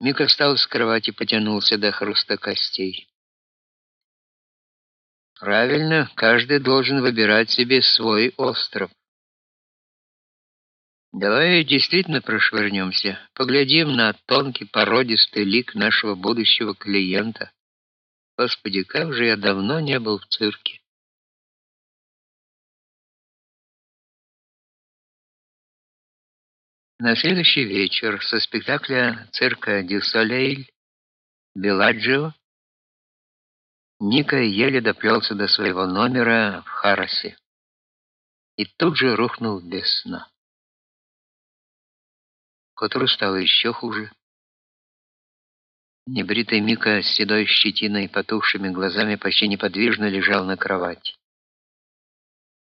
Мика встал с кровати, потянулся до хруста костей. Правильно, каждый должен выбирать себе свой остров. Давай действительно прошвырнемся, поглядим на тонкий породистый лик нашего будущего клиента. Господи, как же я давно не был в цирке. На следующий вечер со спектакля цирка Дю Солейль Беладжио Ника еле доплелся до своего номера в Харасе и тут же рухнул без сна. К стало еще хуже. Небритый Мика с седой щетиной и потухшими глазами почти неподвижно лежал на кровати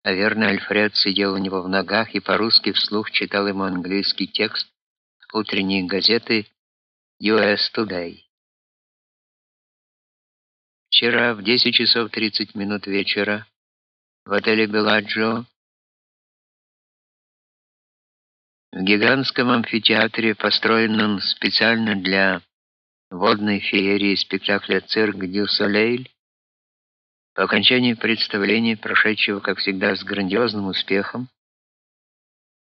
а верный Альфред сидел у него в ногах и по-русски вслух читал ему английский текст утренней газеты US Today. Вчера в 10 часов 30 минут вечера в отеле Беладжо в гигантском амфитеатре, построенном специально для водной феерии спектакля «Цирк Дю Солейль», по окончании представления, прошедшего, как всегда, с грандиозным успехом,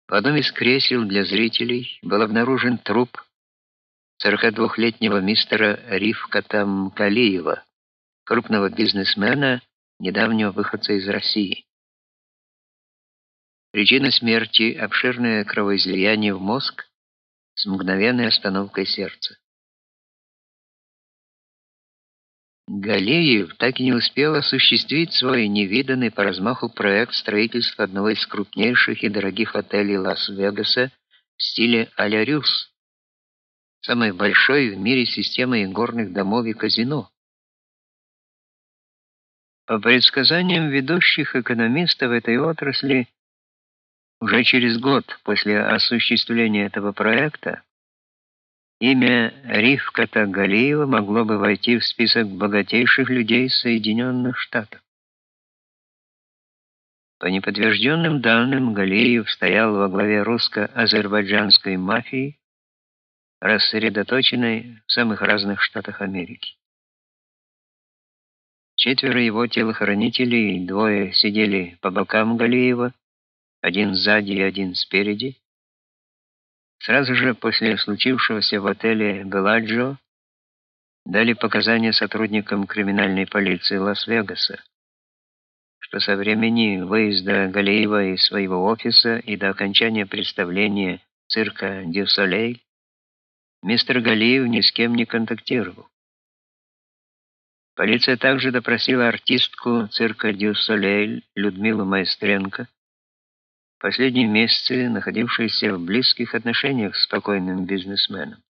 в одном из кресел для зрителей был обнаружен труп 42-летнего мистера Ривката Мкалиева, крупного бизнесмена, недавнего выходца из России. Причина смерти обширное кровоизлияние в мозг с мгновенной остановкой сердца. Галеев так и не успел осуществить свой невиданный по размаху проект строительства одного из крупнейших и дорогих отелей Лас-Вегаса в стиле а-ля Рюс, самой большой в мире системой горных домов и казино. По предсказаниям ведущих экономистов этой отрасли, уже через год после осуществления этого проекта Имя Ривката Галиева могло бы войти в список богатейших людей Соединенных Штатов. По неподтвержденным данным, Галиев стоял во главе русско-азербайджанской мафии, рассредоточенной в самых разных штатах Америки. Четверо его телохранителей, двое сидели по бокам Галиева, один сзади и один спереди. Сразу же после случившегося в отеле Беладжо дали показания сотрудникам криминальной полиции Лас-Вегаса, что со времени выезда Галеева из своего офиса и до окончания представления цирка Дю мистер Галеев ни с кем не контактировал. Полиция также допросила артистку цирка Дю Людмилу Маестренко, последние месяцы находившийся в близких отношениях с спокойным бизнесменом.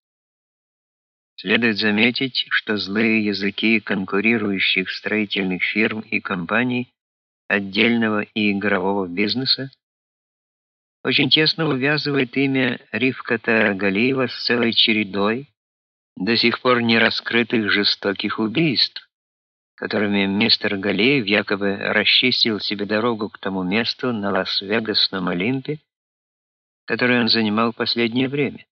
Следует заметить, что злые языки конкурирующих строительных фирм и компаний отдельного и игрового бизнеса очень тесно увязывает имя Ривката Галиева с целой чередой до сих пор не раскрытых жестоких убийств, которыми мистер Галеев якобы расчистил себе дорогу к тому месту на Лас-Вегасном Олимпе, которое он занимал последнее время.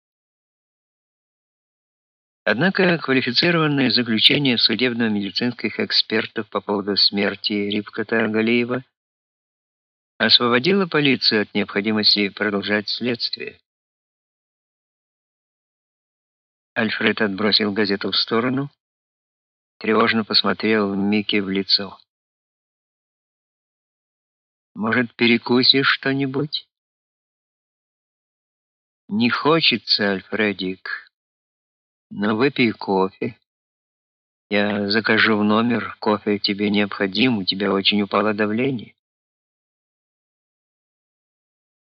Однако квалифицированное заключение судебно-медицинских экспертов по поводу смерти Рибката Галеева освободило полицию от необходимости продолжать следствие. Альфред отбросил газету в сторону тревожно посмотрел Микки в лицо. Может, перекусишь что-нибудь? Не хочется, Альфредик. Но выпей кофе. Я закажу в номер. Кофе тебе необходим, у тебя очень упало давление.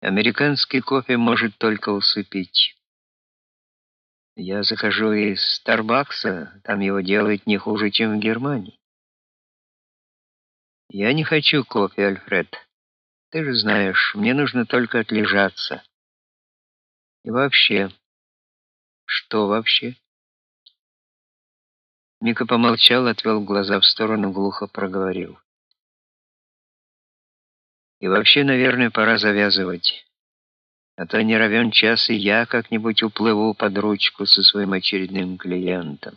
Американский кофе может только усыпить. Я захожу из Старбакса, там его делают не хуже, чем в Германии. Я не хочу кофе, Альфред. Ты же знаешь, мне нужно только отлежаться. И вообще... Что вообще? Мика помолчал, отвел глаза в сторону, глухо проговорил. И вообще, наверное, пора завязывать. А то не равен час и я как-нибудь уплыву под ручку со своим очередным клиентом.